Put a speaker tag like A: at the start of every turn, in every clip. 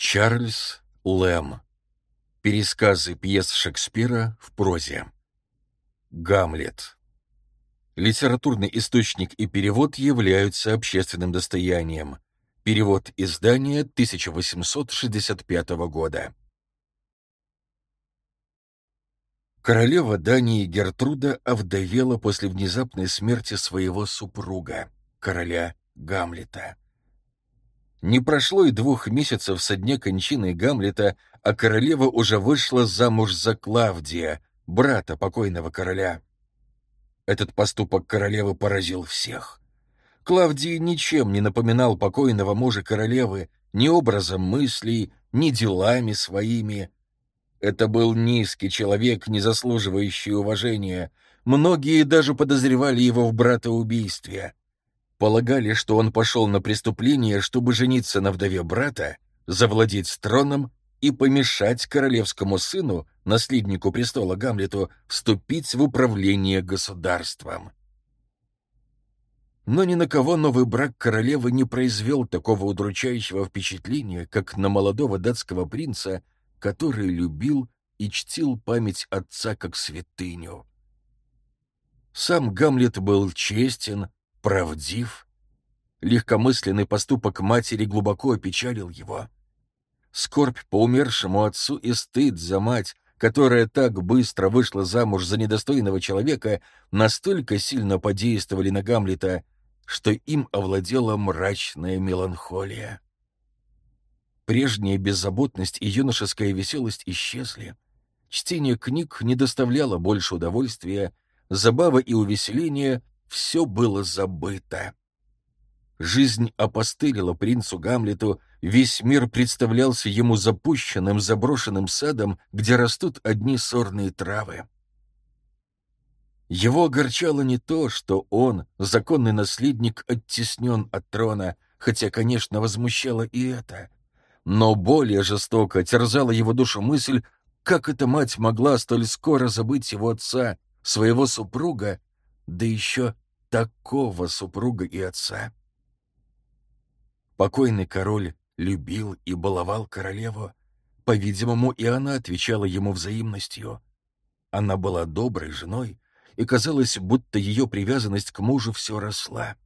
A: Чарльз Лэм. Пересказы пьес Шекспира в прозе. Гамлет. Литературный источник и перевод являются общественным достоянием. Перевод издания 1865 года. Королева Дании Гертруда овдовела после внезапной смерти своего супруга, короля Гамлета. Не прошло и двух месяцев со дня кончины Гамлета, а королева уже вышла замуж за Клавдия, брата покойного короля. Этот поступок королевы поразил всех. Клавдий ничем не напоминал покойного мужа королевы, ни образом мыслей, ни делами своими. Это был низкий человек, не заслуживающий уважения. Многие даже подозревали его в братоубийстве. Полагали, что он пошел на преступление, чтобы жениться на вдове брата, завладеть троном и помешать королевскому сыну, наследнику престола Гамлету, вступить в управление государством. Но ни на кого новый брак королевы не произвел такого удручающего впечатления, как на молодого датского принца, который любил и чтил память отца как святыню. Сам Гамлет был честен, правдив. Легкомысленный поступок матери глубоко опечалил его. Скорбь по умершему отцу и стыд за мать, которая так быстро вышла замуж за недостойного человека, настолько сильно подействовали на Гамлета, что им овладела мрачная меланхолия. Прежняя беззаботность и юношеская веселость исчезли. Чтение книг не доставляло больше удовольствия, забава и увеселение все было забыто. Жизнь опостылила принцу Гамлету, весь мир представлялся ему запущенным, заброшенным садом, где растут одни сорные травы. Его огорчало не то, что он, законный наследник, оттеснен от трона, хотя, конечно, возмущало и это. Но более жестоко терзала его душу мысль, как эта мать могла столь скоро забыть его отца, своего супруга, да еще такого супруга и отца. Покойный король любил и баловал королеву. По-видимому, и она отвечала ему взаимностью. Она была доброй женой, и казалось, будто ее привязанность к мужу все росла.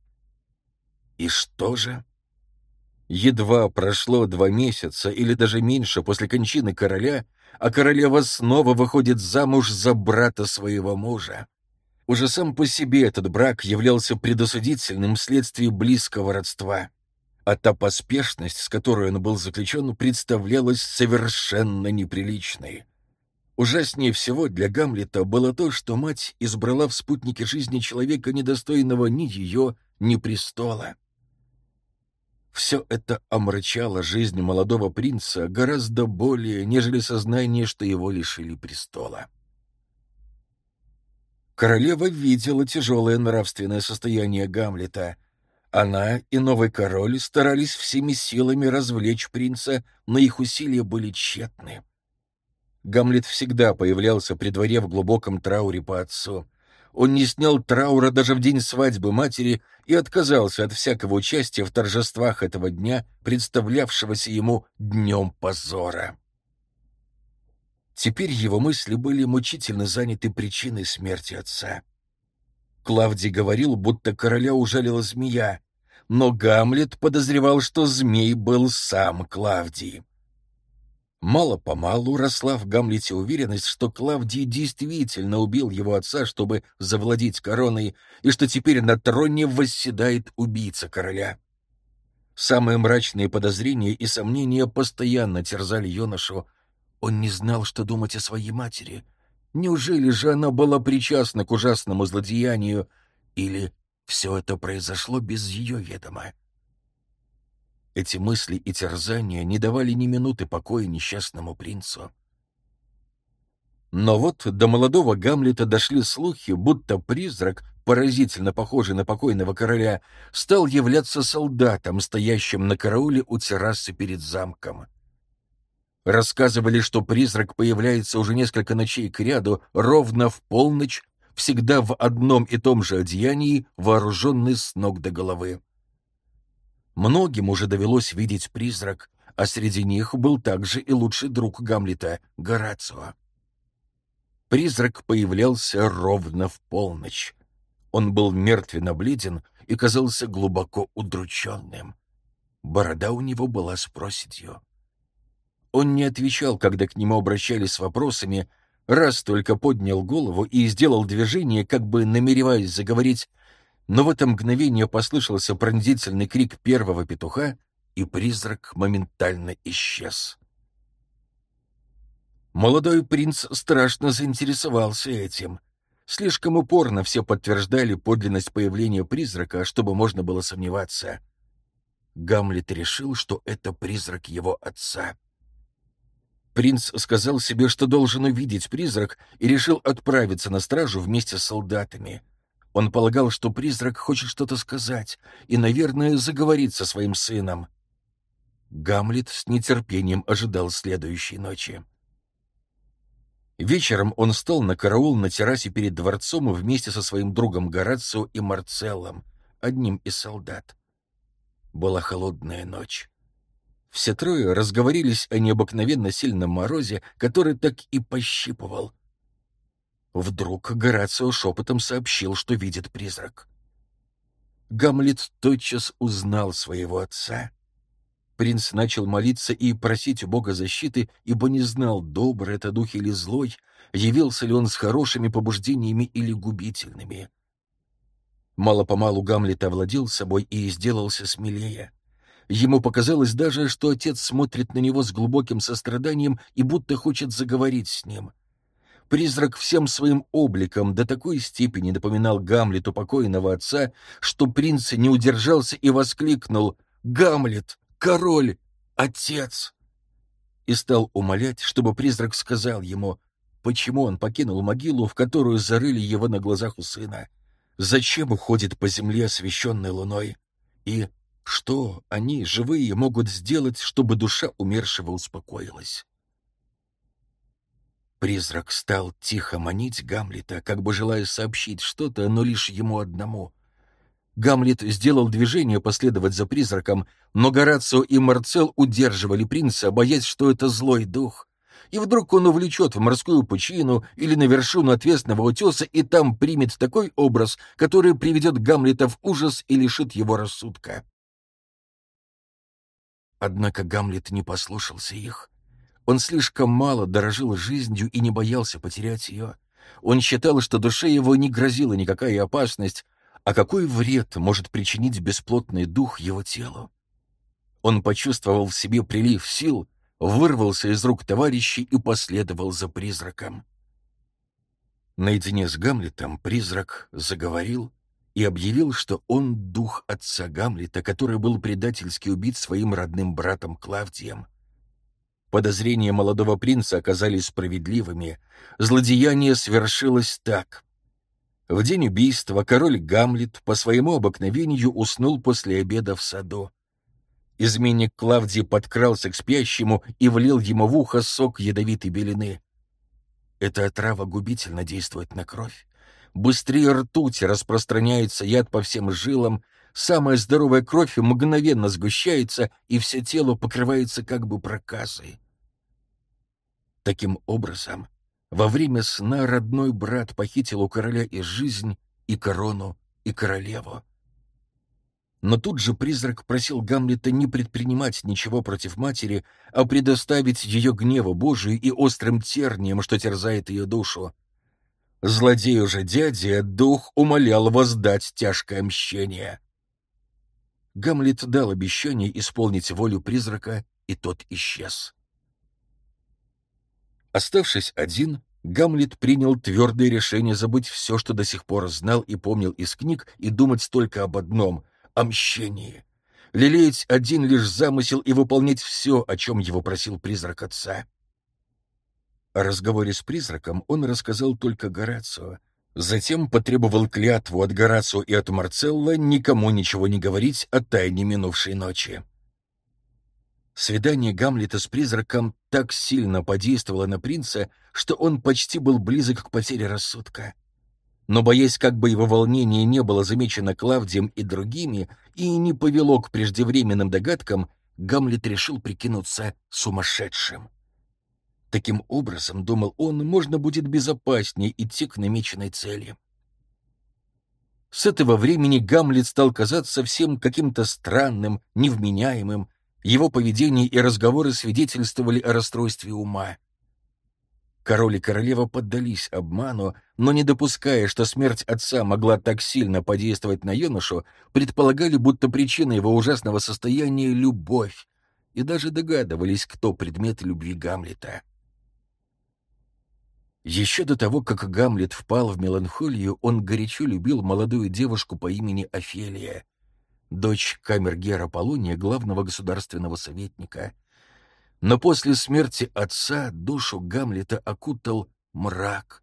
A: И что же? Едва прошло два месяца или даже меньше после кончины короля, а королева снова выходит замуж за брата своего мужа. Уже сам по себе этот брак являлся предосудительным вследствие близкого родства, а та поспешность, с которой он был заключен, представлялась совершенно неприличной. Ужаснее всего для Гамлета было то, что мать избрала в спутнике жизни человека, недостойного ни ее, ни престола. Все это омрачало жизнь молодого принца гораздо более, нежели сознание, что его лишили престола. Королева видела тяжелое нравственное состояние Гамлета. Она и новый король старались всеми силами развлечь принца, но их усилия были тщетны. Гамлет всегда появлялся при дворе в глубоком трауре по отцу. Он не снял траура даже в день свадьбы матери и отказался от всякого участия в торжествах этого дня, представлявшегося ему днем позора. Теперь его мысли были мучительно заняты причиной смерти отца. Клавдий говорил, будто короля ужалила змея, но Гамлет подозревал, что змей был сам Клавдий. Мало-помалу росла в Гамлете уверенность, что Клавдий действительно убил его отца, чтобы завладеть короной, и что теперь на троне восседает убийца короля. Самые мрачные подозрения и сомнения постоянно терзали юношу, он не знал, что думать о своей матери. Неужели же она была причастна к ужасному злодеянию, или все это произошло без ее ведома? Эти мысли и терзания не давали ни минуты покоя несчастному принцу. Но вот до молодого Гамлета дошли слухи, будто призрак, поразительно похожий на покойного короля, стал являться солдатом, стоящим на карауле у террасы перед замком. Рассказывали, что призрак появляется уже несколько ночей к ряду, ровно в полночь, всегда в одном и том же одеянии, вооруженный с ног до головы. Многим уже довелось видеть призрак, а среди них был также и лучший друг Гамлета — Горацио. Призрак появлялся ровно в полночь. Он был мертвенно бледен и казался глубоко удрученным. Борода у него была с проседью. Он не отвечал, когда к нему обращались с вопросами, раз только поднял голову и сделал движение, как бы намереваясь заговорить, но в это мгновение послышался пронзительный крик первого петуха, и призрак моментально исчез. Молодой принц страшно заинтересовался этим. Слишком упорно все подтверждали подлинность появления призрака, чтобы можно было сомневаться. Гамлет решил, что это призрак его отца. Принц сказал себе, что должен увидеть призрак, и решил отправиться на стражу вместе с солдатами. Он полагал, что призрак хочет что-то сказать и, наверное, заговорит со своим сыном. Гамлет с нетерпением ожидал следующей ночи. Вечером он стал на караул на террасе перед дворцом вместе со своим другом Горацио и Марцеллом, одним из солдат. Была холодная ночь. Все трое разговорились о необыкновенно сильном морозе, который так и пощипывал. Вдруг Горацио шепотом сообщил, что видит призрак. Гамлет тотчас узнал своего отца — Принц начал молиться и просить у Бога защиты, ибо не знал, добрый это дух или злой, явился ли он с хорошими побуждениями или губительными. Мало-помалу Гамлет овладел собой и сделался смелее. Ему показалось даже, что отец смотрит на него с глубоким состраданием и будто хочет заговорить с ним. Призрак всем своим обликом до такой степени напоминал Гамлету покойного отца, что принц не удержался и воскликнул «Гамлет! король, отец!» И стал умолять, чтобы призрак сказал ему, почему он покинул могилу, в которую зарыли его на глазах у сына, зачем уходит по земле, освещенной луной, и что они, живые, могут сделать, чтобы душа умершего успокоилась. Призрак стал тихо манить Гамлета, как бы желая сообщить что-то, но лишь ему одному — Гамлет сделал движение последовать за призраком, но Горацио и Марцел удерживали принца, боясь, что это злой дух. И вдруг он увлечет в морскую пучину или на вершину отвесного утеса и там примет такой образ, который приведет Гамлета в ужас и лишит его рассудка. Однако Гамлет не послушался их. Он слишком мало дорожил жизнью и не боялся потерять ее. Он считал, что душе его не грозила никакая опасность, а какой вред может причинить бесплотный дух его телу? Он почувствовал в себе прилив сил, вырвался из рук товарищей и последовал за призраком. Наедине с Гамлетом призрак заговорил и объявил, что он дух отца Гамлета, который был предательски убит своим родным братом Клавдием. Подозрения молодого принца оказались справедливыми. Злодеяние свершилось так. В день убийства король Гамлет по своему обыкновению уснул после обеда в саду. Изменник Клавдий подкрался к спящему и влил ему в ухо сок ядовитой белины. Эта отрава губительно действует на кровь. Быстрее ртуть распространяется яд по всем жилам, самая здоровая кровь мгновенно сгущается, и все тело покрывается как бы проказой. Таким образом, во время сна родной брат похитил у короля и жизнь, и корону, и королеву. Но тут же призрак просил Гамлета не предпринимать ничего против матери, а предоставить ее гневу Божию и острым терниям, что терзает ее душу. Злодею же дяде дух умолял воздать тяжкое мщение. Гамлет дал обещание исполнить волю призрака, и тот исчез. Оставшись один, Гамлет принял твердое решение забыть все, что до сих пор знал и помнил из книг, и думать только об одном — о мщении. Лелеять один лишь замысел и выполнять все, о чем его просил призрак отца. Разговоре с призраком он рассказал только Горацио. Затем потребовал клятву от Горацио и от Марцелла никому ничего не говорить о тайне минувшей ночи. Свидание Гамлета с призраком так сильно подействовало на принца, что он почти был близок к потере рассудка. но, боясь, как бы его волнение не было замечено Клавдием и другими и не повело к преждевременным догадкам, Гамлет решил прикинуться сумасшедшим. Таким образом, думал он, можно будет безопаснее идти к намеченной цели. С этого времени Гамлет стал казаться всем каким-то странным, невменяемым. Его поведение и разговоры свидетельствовали о расстройстве ума. Король и королева поддались обману, но не допуская, что смерть отца могла так сильно подействовать на юношу, предполагали, будто причина его ужасного состояния — любовь, и даже догадывались, кто предмет любви Гамлета. Еще до того, как Гамлет впал в меланхолию, он горячо любил молодую девушку по имени Офелия, дочь камергера Полония, главного государственного советника — но после смерти отца душу Гамлета окутал мрак.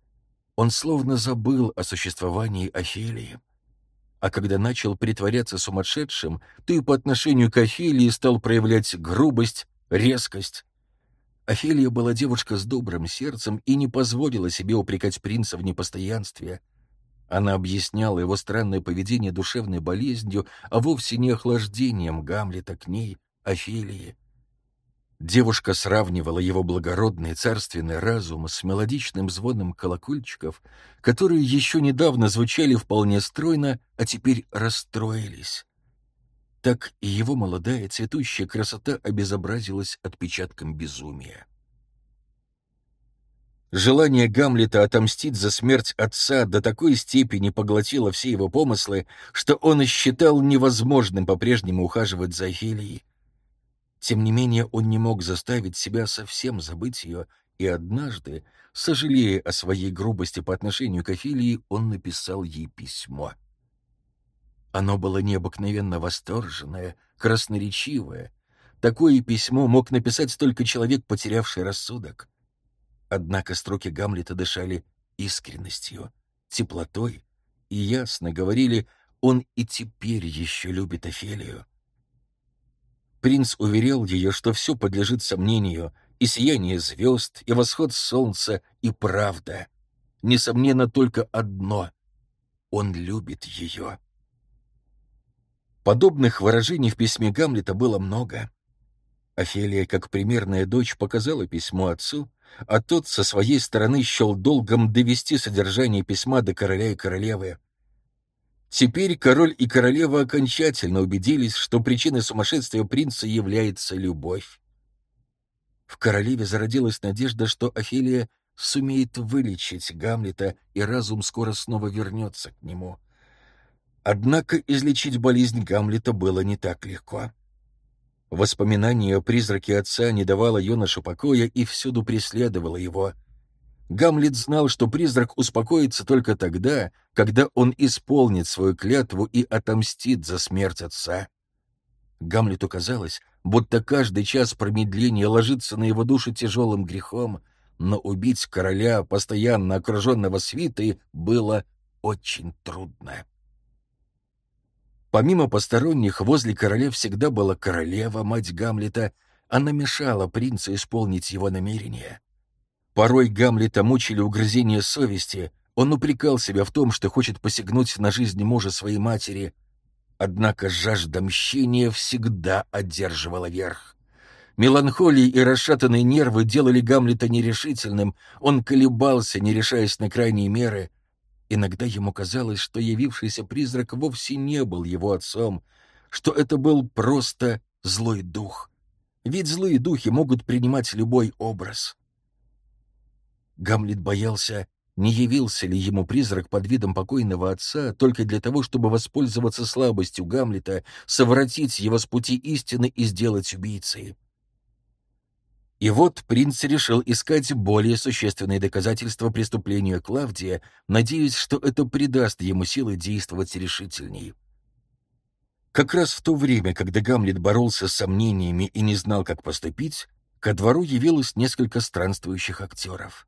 A: Он словно забыл о существовании Офелии. А когда начал притворяться сумасшедшим, то и по отношению к Офелии стал проявлять грубость, резкость. Офелия была девушка с добрым сердцем и не позволила себе упрекать принца в непостоянстве. Она объясняла его странное поведение душевной болезнью, а вовсе не охлаждением Гамлета к ней, Офелии. Девушка сравнивала его благородный царственный разум с мелодичным звоном колокольчиков, которые еще недавно звучали вполне стройно, а теперь расстроились. Так и его молодая цветущая красота обезобразилась отпечатком безумия. Желание Гамлета отомстить за смерть отца до такой степени поглотило все его помыслы, что он считал невозможным по-прежнему ухаживать за Офелией, тем не менее, он не мог заставить себя совсем забыть ее, и однажды, сожалея о своей грубости по отношению к Офелии, он написал ей письмо. Оно было необыкновенно восторженное, красноречивое. Такое письмо мог написать только человек, потерявший рассудок. Однако строки Гамлета дышали искренностью, теплотой, и ясно говорили, он и теперь еще любит Офелию. Принц уверял ее, что все подлежит сомнению, и сияние звезд, и восход солнца, и правда. Несомненно, только одно — он любит ее. Подобных выражений в письме Гамлета было много. Офелия, как примерная дочь, показала письмо отцу, а тот со своей стороны счел долгом довести содержание письма до короля и королевы. Теперь король и королева окончательно убедились, что причиной сумасшествия принца является любовь. В королеве зародилась надежда, что Офелия сумеет вылечить Гамлета, и разум скоро снова вернется к нему. Однако излечить болезнь Гамлета было не так легко. Воспоминание о призраке отца не давало юноше покоя и всюду преследовало его — Гамлет знал, что призрак успокоится только тогда, когда он исполнит свою клятву и отомстит за смерть отца. Гамлету казалось, будто каждый час промедления ложится на его душу тяжелым грехом, но убить короля, постоянно окруженного свитой, было очень трудно. Помимо посторонних, возле короля всегда была королева, мать Гамлета. Она мешала принцу исполнить его намерения. Порой Гамлета мучили угрызения совести, он упрекал себя в том, что хочет посягнуть на жизнь мужа своей матери. Однако жажда мщения всегда одерживала верх. Меланхолия и расшатанные нервы делали Гамлета нерешительным, он колебался, не решаясь на крайние меры. Иногда ему казалось, что явившийся призрак вовсе не был его отцом, что это был просто злой дух. Ведь злые духи могут принимать любой образ. Гамлет боялся, не явился ли ему призрак под видом покойного отца только для того, чтобы воспользоваться слабостью Гамлета, совратить его с пути истины и сделать убийцей. И вот принц решил искать более существенные доказательства преступления Клавдия, надеясь, что это придаст ему силы действовать решительней. Как раз в то время, когда Гамлет боролся с сомнениями и не знал, как поступить, ко двору явилось несколько странствующих актеров.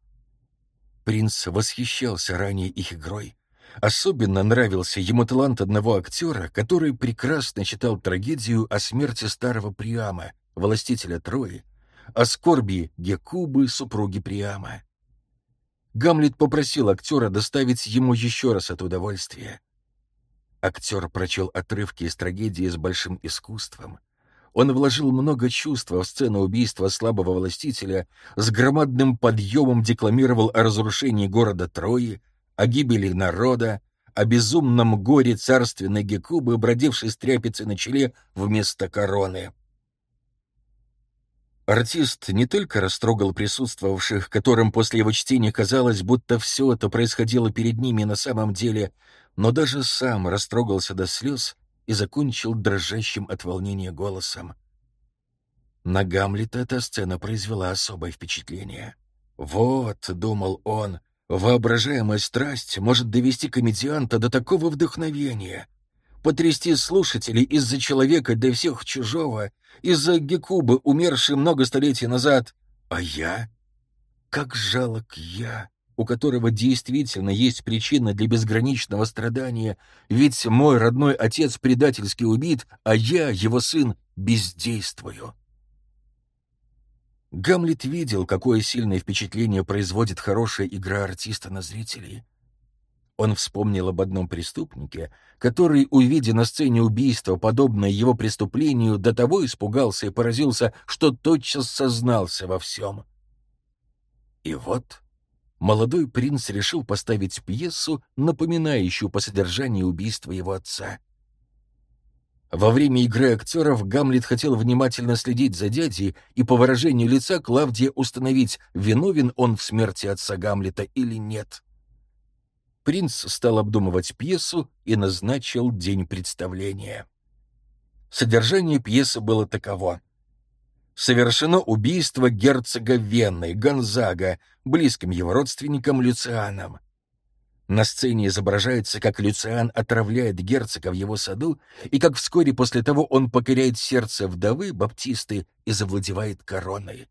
A: Принц восхищался ранее их игрой. Особенно нравился ему талант одного актера, который прекрасно читал трагедию о смерти старого Приама, властителя Трои, о скорби Гекубы, супруги Приама. Гамлет попросил актера доставить ему еще раз это удовольствие. Актер прочел отрывки из трагедии с большим искусством. Он вложил много чувства в сцену убийства слабого властителя, с громадным подъемом декламировал о разрушении города Трои, о гибели народа, о безумном горе царственной Гекубы, бродившей с тряпицей на челе вместо короны. Артист не только растрогал присутствовавших, которым после его чтения казалось, будто все это происходило перед ними на самом деле, но даже сам растрогался до слез и закончил дрожащим от волнения голосом. На Гамлета эта сцена произвела особое впечатление. «Вот», — думал он, — «воображаемая страсть может довести комедианта до такого вдохновения, потрясти слушателей из-за человека для всех чужого, из-за Гекубы, умершей много столетий назад. А я? Как жалок я, у которого действительно есть причина для безграничного страдания, ведь мой родной отец предательски убит, а я, его сын, бездействую. Гамлет видел, какое сильное впечатление производит хорошая игра артиста на зрителей. Он вспомнил об одном преступнике, который, увидя на сцене убийства, подобное его преступлению, до того испугался и поразился, что тотчас сознался во всем. И вот молодой принц решил поставить пьесу, напоминающую по содержанию убийства его отца. Во время игры актеров Гамлет хотел внимательно следить за дядей и по выражению лица Клавдия установить, виновен он в смерти отца Гамлета или нет. Принц стал обдумывать пьесу и назначил день представления. Содержание пьесы было таково. Совершено убийство герцога Венны, Гонзага, близким его родственником Люцианом. На сцене изображается, как Люциан отравляет герцога в его саду, и как вскоре после того он покоряет сердце вдовы, баптисты, и завладевает короной.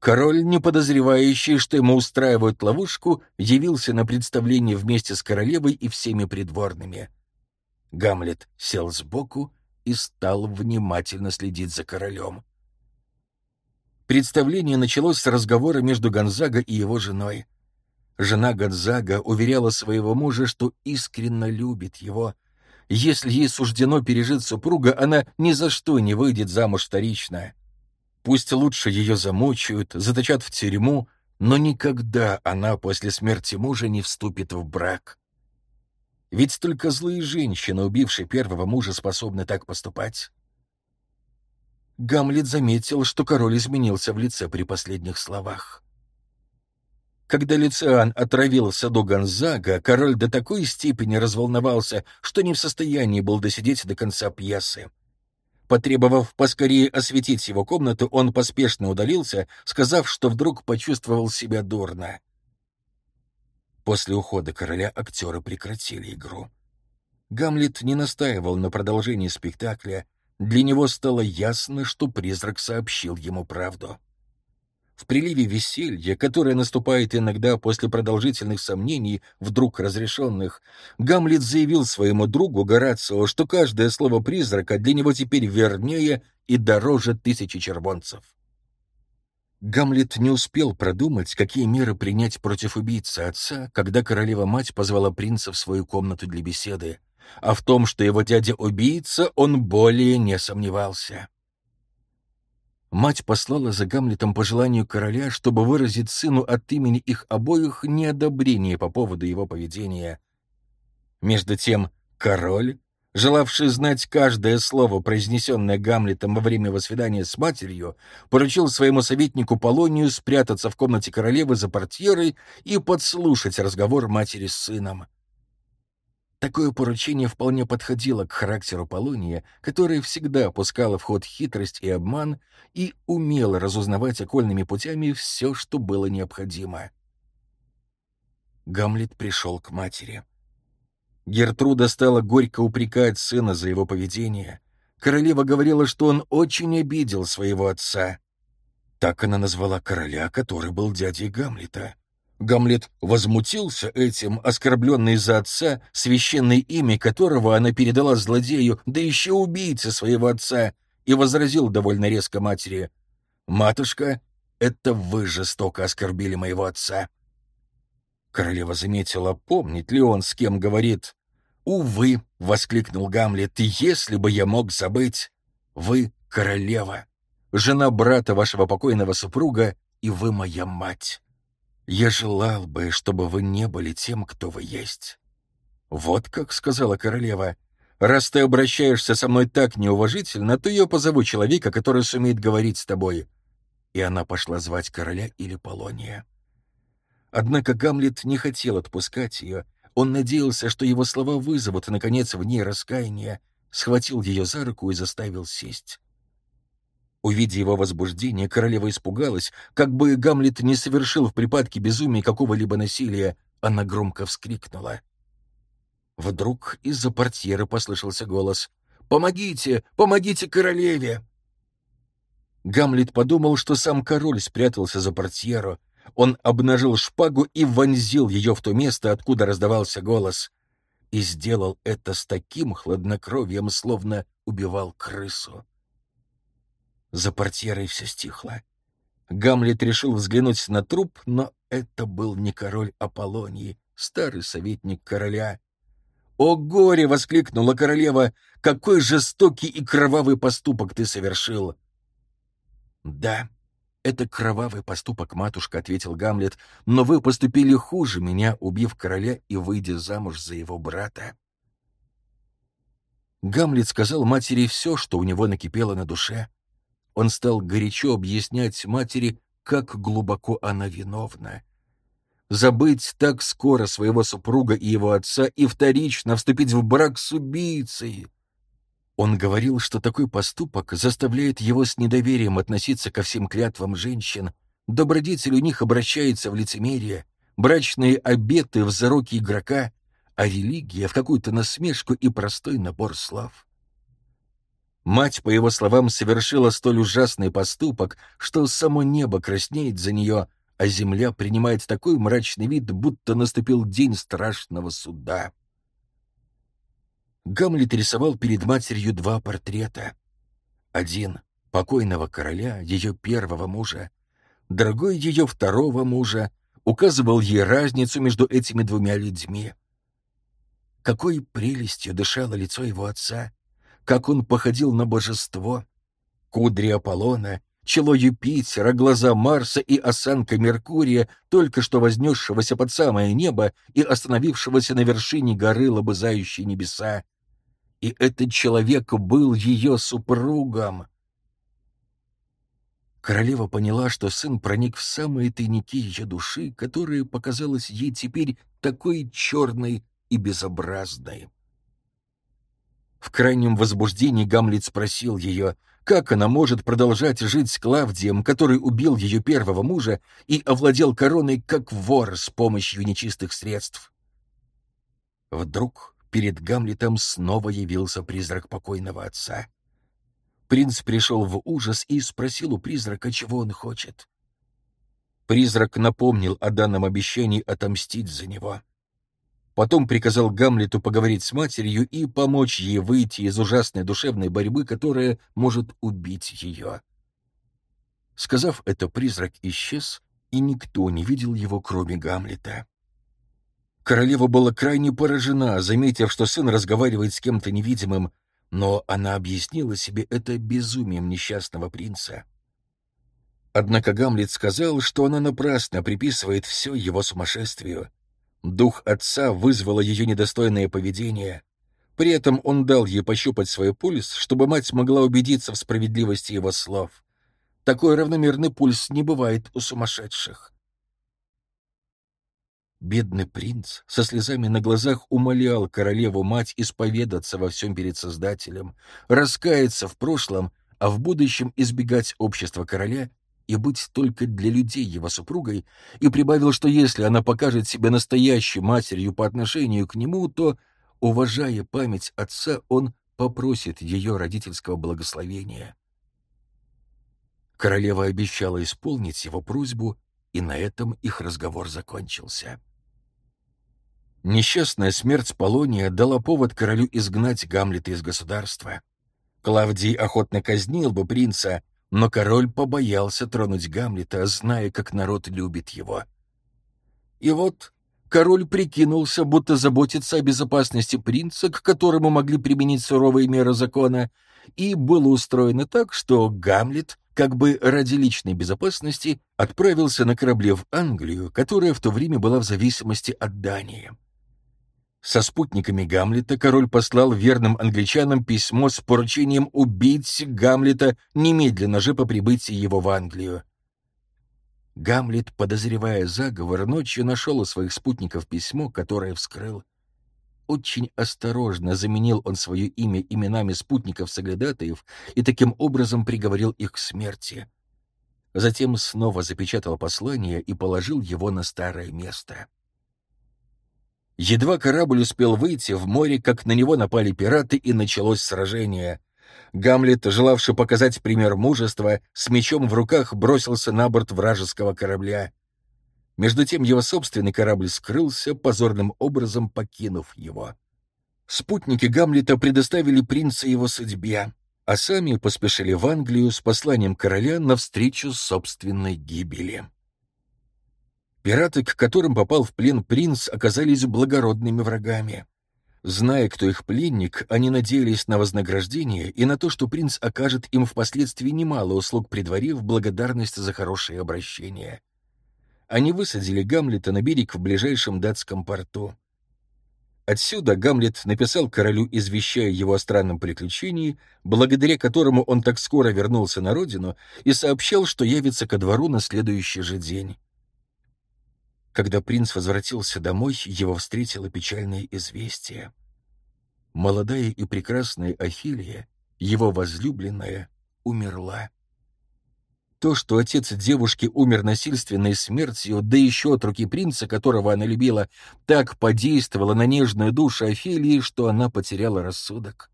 A: Король, не подозревающий, что ему устраивают ловушку, явился на представление вместе с королевой и всеми придворными. Гамлет сел сбоку и стал внимательно следить за королем. Представление началось с разговора между Гонзага и его женой. Жена Гонзага уверяла своего мужа, что искренне любит его. Если ей суждено пережить супруга, она ни за что не выйдет замуж вторично. Пусть лучше ее замучают, заточат в тюрьму, но никогда она после смерти мужа не вступит в брак. Ведь только злые женщины, убившие первого мужа, способны так поступать. Гамлет заметил, что король изменился в лице при последних словах. Когда Люциан отравился до Гонзага, король до такой степени разволновался, что не в состоянии был досидеть до конца пьесы. Потребовав поскорее осветить его комнату, он поспешно удалился, сказав, что вдруг почувствовал себя дурно. После ухода короля актеры прекратили игру. Гамлет не настаивал на продолжении спектакля, для него стало ясно, что призрак сообщил ему правду. В приливе веселья, которое наступает иногда после продолжительных сомнений, вдруг разрешенных, Гамлет заявил своему другу Горацио, что каждое слово призрака для него теперь вернее и дороже тысячи червонцев. Гамлет не успел продумать, какие меры принять против убийцы отца, когда королева-мать позвала принца в свою комнату для беседы, а в том, что его дядя убийца, он более не сомневался. Мать послала за Гамлетом по желанию короля, чтобы выразить сыну от имени их обоих неодобрение по поводу его поведения. Между тем король, желавший знать каждое слово, произнесенное Гамлетом во время свидания с матерью, поручил своему советнику Полонию спрятаться в комнате королевы за портьерой и подслушать разговор матери с сыном. Такое поручение вполне подходило к характеру Полония, которая всегда пускала в ход хитрость и обман и умела разузнавать окольными путями все, что было необходимо. Гамлет пришел к матери. Гертруда стала горько упрекать сына за его поведение. Королева говорила, что он очень обидел своего отца. Так она назвала короля, который был дядей Гамлета. Гамлет возмутился этим, оскорбленный за отца, священное имя которого она передала злодею, да еще убийце своего отца, и возразил довольно резко матери. «Матушка, Это вы жестоко оскорбили моего отца». Королева заметила, помнит ли он, с кем говорит. «Увы», — воскликнул Гамлет, — «если бы я мог забыть, вы королева, жена брата вашего покойного супруга, и вы моя мать. Я желал бы, чтобы вы не были тем, кто вы есть». «Вот как», — сказала королева, — «раз ты обращаешься со мной так неуважительно, то я позову человека, который сумеет говорить с тобой». И она пошла звать короля или Полония. Однако Гамлет не хотел отпускать ее. Он надеялся, что его слова вызовут, наконец, в ней раскаяние, схватил ее за руку и заставил сесть. Увидя его возбуждение, королева испугалась, как бы Гамлет не совершил в припадке безумия какого-либо насилия. Она громко вскрикнула. Вдруг из-за портьеры послышался голос. «Помогите! Помогите королеве!» Гамлет подумал, что сам король спрятался за портьеру, он обнажил шпагу и вонзил ее в то место, откуда раздавался голос. И сделал это с таким хладнокровием, словно убивал крысу. За портьерой все стихло. Гамлет решил взглянуть на труп, но это был не король Аполлонии, старый советник короля. «О горе!» — воскликнула королева. «Какой жестокий и кровавый поступок ты совершил!» «Да», «Это кровавый поступок, матушка», — ответил Гамлет, «но вы поступили хуже меня, убив короля и выйдя замуж за его брата». Гамлет сказал матери все, что у него накипело на душе. Он стал горячо объяснять матери, как глубоко она виновна. Забыть так скоро своего супруга и его отца и вторично вступить в брак с убийцей — он говорил, что такой поступок заставляет его с недоверием относиться ко всем клятвам женщин, добродетель у них обращается в лицемерие, брачные обеты в зароки игрока, а религия в какую-то насмешку и простой набор слов. Мать, по его словам, совершила столь ужасный поступок, что само небо краснеет за нее, а земля принимает такой мрачный вид, будто наступил день страшного суда. Гамлет рисовал перед матерью два портрета. Один — покойного короля, ее первого мужа, другой — ее второго мужа, указывал ей разницу между этими двумя людьми. Какой прелестью дышало лицо его отца, как он походил на божество. Кудри Аполлона, чело Юпитера, глаза Марса и осанка Меркурия, только что вознесшегося под самое небо и остановившегося на вершине горы, лобызающей небеса. И этот человек был ее супругом. Королева поняла, что сын проник в самые тайники ее души, которая показалась ей теперь такой черной и безобразной. В крайнем возбуждении Гамлет спросил ее, как она может продолжать жить с Клавдием, который убил ее первого мужа и овладел короной как вор с помощью нечистых средств. Вдруг перед Гамлетом снова явился призрак покойного отца. Принц пришел в ужас и спросил у призрака, чего он хочет. Призрак напомнил о данном обещании отомстить за него. Потом приказал Гамлету поговорить с матерью и помочь ей выйти из ужасной душевной борьбы, которая может убить ее. Сказав это, призрак исчез, и никто не видел его, кроме Гамлета. Королева была крайне поражена, заметив, что сын разговаривает с кем-то невидимым, но она объяснила себе это безумием несчастного принца. Однако Гамлет сказал, что она напрасно приписывает все его сумасшествию. Дух отца вызвало ее недостойное поведение. При этом он дал ей пощупать свой пульс, чтобы мать могла убедиться в справедливости его слов. Такой равномерный пульс не бывает у сумасшедших. Бедный принц со слезами на глазах умолял королеву-мать исповедаться во всем перед Создателем, раскаяться в прошлом, а в будущем избегать общества короля и быть только для людей его супругой, и прибавил, что если она покажет себя настоящей матерью по отношению к нему, то, уважая память отца, он попросит ее родительского благословения. Королева обещала исполнить его просьбу, и на этом их разговор закончился. Несчастная смерть Полония дала повод королю изгнать Гамлета из государства. Клавдий охотно казнил бы принца, Но король побоялся тронуть Гамлета, зная, как народ любит его. И вот король прикинулся, будто заботится о безопасности принца, к которому могли применить суровые меры закона, и было устроено так, что Гамлет, как бы ради личной безопасности, отправился на корабле в Англию, которая в то время была в зависимости от Дании. Со спутниками Гамлета король послал верным англичанам письмо с поручением убить Гамлета немедленно же по прибытии его в Англию. Гамлет, подозревая заговор, ночью нашел у своих спутников письмо, которое вскрыл. Очень осторожно заменил он свое имя именами спутников-соглядатаев и таким образом приговорил их к смерти. Затем снова запечатал послание и положил его на старое место. Едва корабль успел выйти в море, как на него напали пираты, и началось сражение. Гамлет, желавший показать пример мужества, с мечом в руках бросился на борт вражеского корабля. Между тем его собственный корабль скрылся, позорным образом покинув его. Спутники Гамлета предоставили принца его судьбе, а сами поспешили в Англию с посланием короля навстречу собственной гибели. Пираты, к которым попал в плен принц, оказались благородными врагами. Зная, кто их пленник, они надеялись на вознаграждение и на то, что принц окажет им впоследствии немало услуг при дворе в благодарность за хорошее обращение. Они высадили Гамлета на берег в ближайшем датском порту. Отсюда Гамлет написал королю, извещая его о странном приключении, благодаря которому он так скоро вернулся на родину, и сообщал, что явится ко двору на следующий же день. Когда принц возвратился домой, его встретило печальное известие. Молодая и прекрасная Офелия, его возлюбленная, умерла. То, что отец девушки умер насильственной смертью, да еще от руки принца, которого она любила, так подействовало на нежную душу Офелии, что она потеряла рассудок.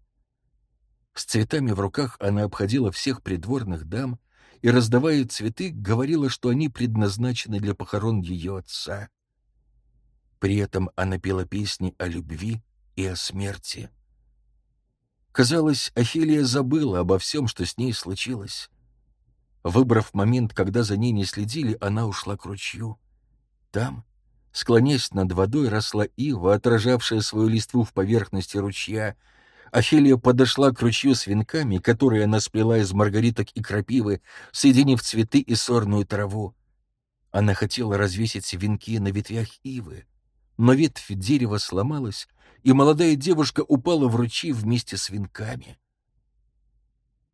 A: С цветами в руках она обходила всех придворных дам, и, раздавая цветы, говорила, что они предназначены для похорон ее отца. При этом она пела песни о любви и о смерти. Казалось, Офелия забыла обо всем, что с ней случилось. Выбрав момент, когда за ней не следили, она ушла к ручью. Там, склонясь над водой, росла ива, отражавшая свою листву в поверхности ручья, Офелия подошла к ручью с венками, которые она сплела из маргариток и крапивы, соединив цветы и сорную траву. Она хотела развесить венки на ветвях ивы, но ветвь дерева сломалась, и молодая девушка упала в ручей вместе с венками.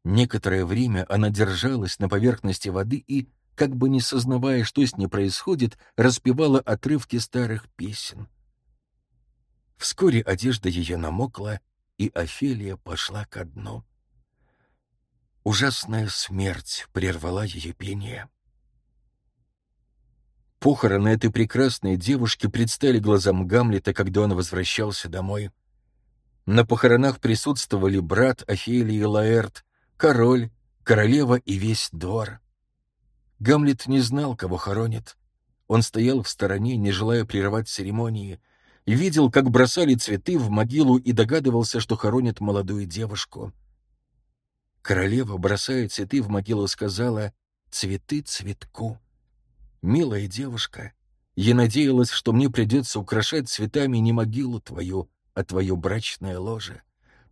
A: Некоторое время она держалась на поверхности воды и, как бы не сознавая, что с ней происходит, распевала отрывки старых песен. Вскоре одежда ее намокла, и Офелия пошла ко дну. Ужасная смерть прервала ее пение. Похороны этой прекрасной девушки предстали глазам Гамлета, когда он возвращался домой. На похоронах присутствовали брат Офелии Лаэрт, король, королева и весь двор. Гамлет не знал, кого хоронит. Он стоял в стороне, не желая прерывать церемонии — видел, как бросали цветы в могилу и догадывался, что хоронят молодую девушку. Королева, бросая цветы в могилу, сказала «Цветы цветку». «Милая девушка, я надеялась, что мне придется украшать цветами не могилу твою, а твое брачное ложе.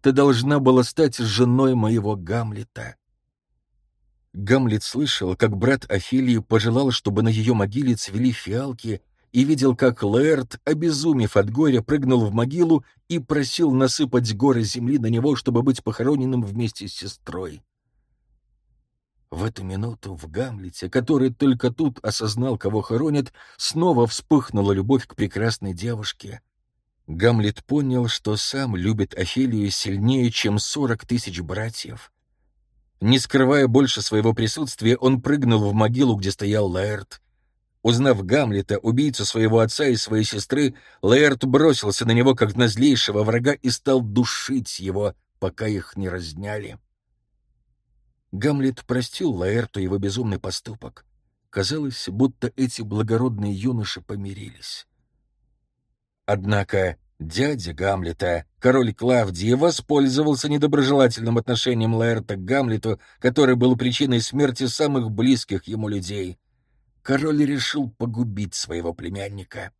A: Ты должна была стать женой моего Гамлета». Гамлет слышал, как брат Офелии пожелал, чтобы на ее могиле цвели фиалки, и видел, как Лэрд, обезумев от горя, прыгнул в могилу и просил насыпать горы земли на него, чтобы быть похороненным вместе с сестрой. В эту минуту в Гамлете, который только тут осознал, кого хоронят, снова вспыхнула любовь к прекрасной девушке. Гамлет понял, что сам любит Офелию сильнее, чем сорок тысяч братьев. Не скрывая больше своего присутствия, он прыгнул в могилу, где стоял Лаэрт. Узнав Гамлета, убийцу своего отца и своей сестры, Лаэрт бросился на него как на злейшего врага и стал душить его, пока их не разняли. Гамлет простил Лаэрту его безумный поступок. Казалось, будто эти благородные юноши помирились. Однако Дядя Гамлета, король Клавдий, воспользовался недоброжелательным отношением Лаэрта к Гамлету, который был причиной смерти самых близких ему людей. Король решил погубить своего племянника.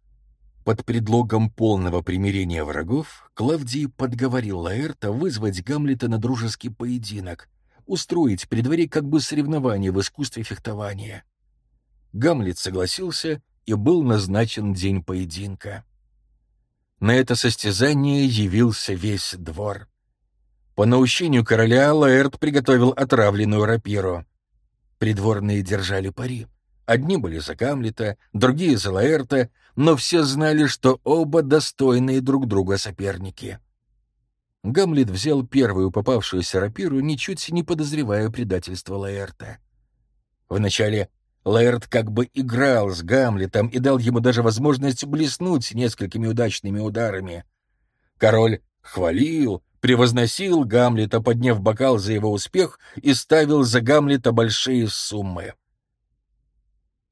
A: Под предлогом полного примирения врагов Клавдий подговорил Лаэрта вызвать Гамлета на дружеский поединок, устроить при дворе как бы соревнование в искусстве фехтования. Гамлет согласился, и был назначен день поединка. На это состязание явился весь двор. По наущению короля Лаэрт приготовил отравленную рапиру. Придворные держали пари. Одни были за Гамлета, другие за Лаэрта, но все знали, что оба достойные друг друга соперники. Гамлет взял первую попавшуюся рапиру, ничуть не подозревая предательства Лаэрта. Вначале Лаэрт как бы играл с Гамлетом и дал ему даже возможность блеснуть несколькими удачными ударами. Король хвалил, превозносил Гамлета, подняв бокал за его успех и ставил за Гамлета большие суммы.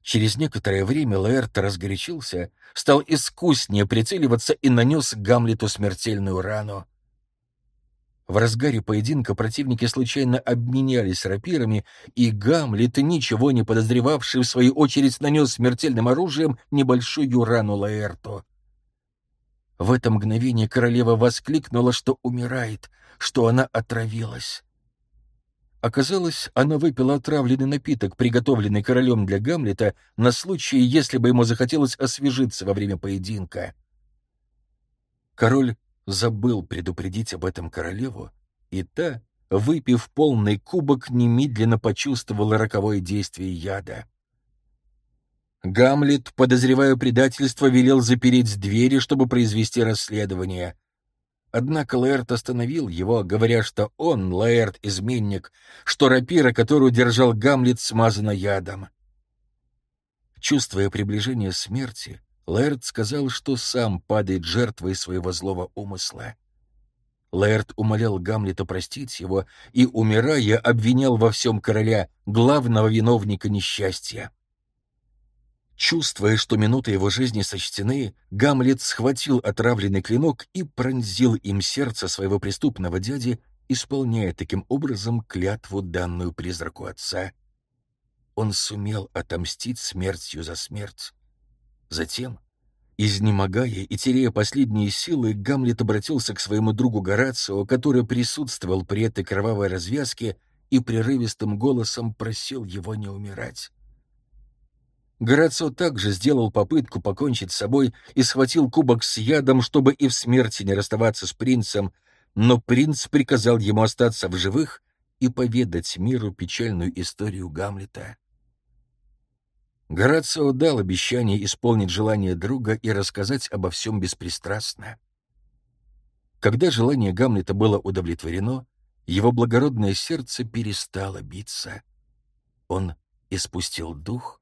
A: Через некоторое время Лаэрт разгорячился, стал искуснее прицеливаться и нанес Гамлету смертельную рану. В разгаре поединка противники случайно обменялись рапирами, и Гамлет, ничего не подозревавший, в свою очередь нанес смертельным оружием небольшую рану Лаэрту. В это мгновение королева воскликнула, что умирает, что она отравилась. Оказалось, она выпила отравленный напиток, приготовленный королем для Гамлета, на случай, если бы ему захотелось освежиться во время поединка. Король забыл предупредить об этом королеву, и та, выпив полный кубок, немедленно почувствовала роковое действие яда. Гамлет, подозревая предательство, велел запереть двери, чтобы произвести расследование. Однако Лаэрт остановил его, говоря, что он, Лаэрт, изменник, что рапира, которую держал Гамлет, смазана ядом. Чувствуя приближение смерти, Лэрд сказал, что сам падает жертвой своего злого умысла. Лэрд умолял Гамлета простить его и, умирая, обвинял во всем короля, главного виновника несчастья. Чувствуя, что минуты его жизни сочтены, Гамлет схватил отравленный клинок и пронзил им сердце своего преступного дяди, исполняя таким образом клятву, данную призраку отца. Он сумел отомстить смертью за смерть. Затем, изнемогая и теряя последние силы, Гамлет обратился к своему другу Горацио, который присутствовал при этой кровавой развязке и прерывистым голосом просил его не умирать. Горацио также сделал попытку покончить с собой и схватил кубок с ядом, чтобы и в смерти не расставаться с принцем, но принц приказал ему остаться в живых и поведать миру печальную историю Гамлета. Горацио дал обещание исполнить желание друга и рассказать обо всем беспристрастно. Когда желание Гамлета было удовлетворено, его благородное сердце перестало биться. Он испустил дух,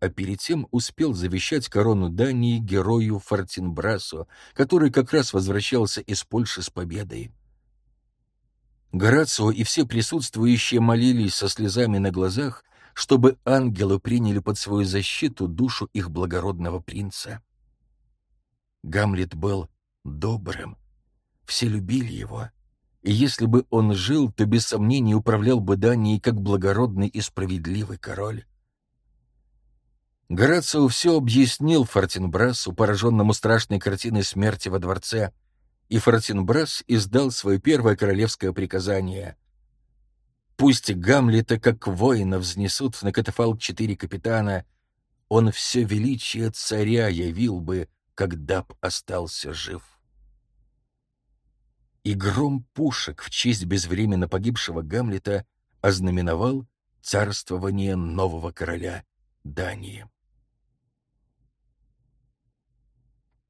A: а перед тем успел завещать корону Дании герою Фортинбрасу, который как раз возвращался из Польши с победой. Горацио и все присутствующие молились со слезами на глазах, чтобы ангелы приняли под свою защиту душу их благородного принца. Гамлет был добрым, все любили его, и если бы он жил, то без сомнений управлял бы Данией как благородный и справедливый король. Горацио все объяснил Фортинбрасу, пораженному страшной картиной смерти во дворце, и Фортинбрас издал свое первое королевское приказание — Пусть Гамлета, как воина, взнесут на катафалк четыре капитана, он все величие царя явил бы, когда б остался жив. И гром пушек в честь безвременно погибшего Гамлета ознаменовал царствование нового короля Дании.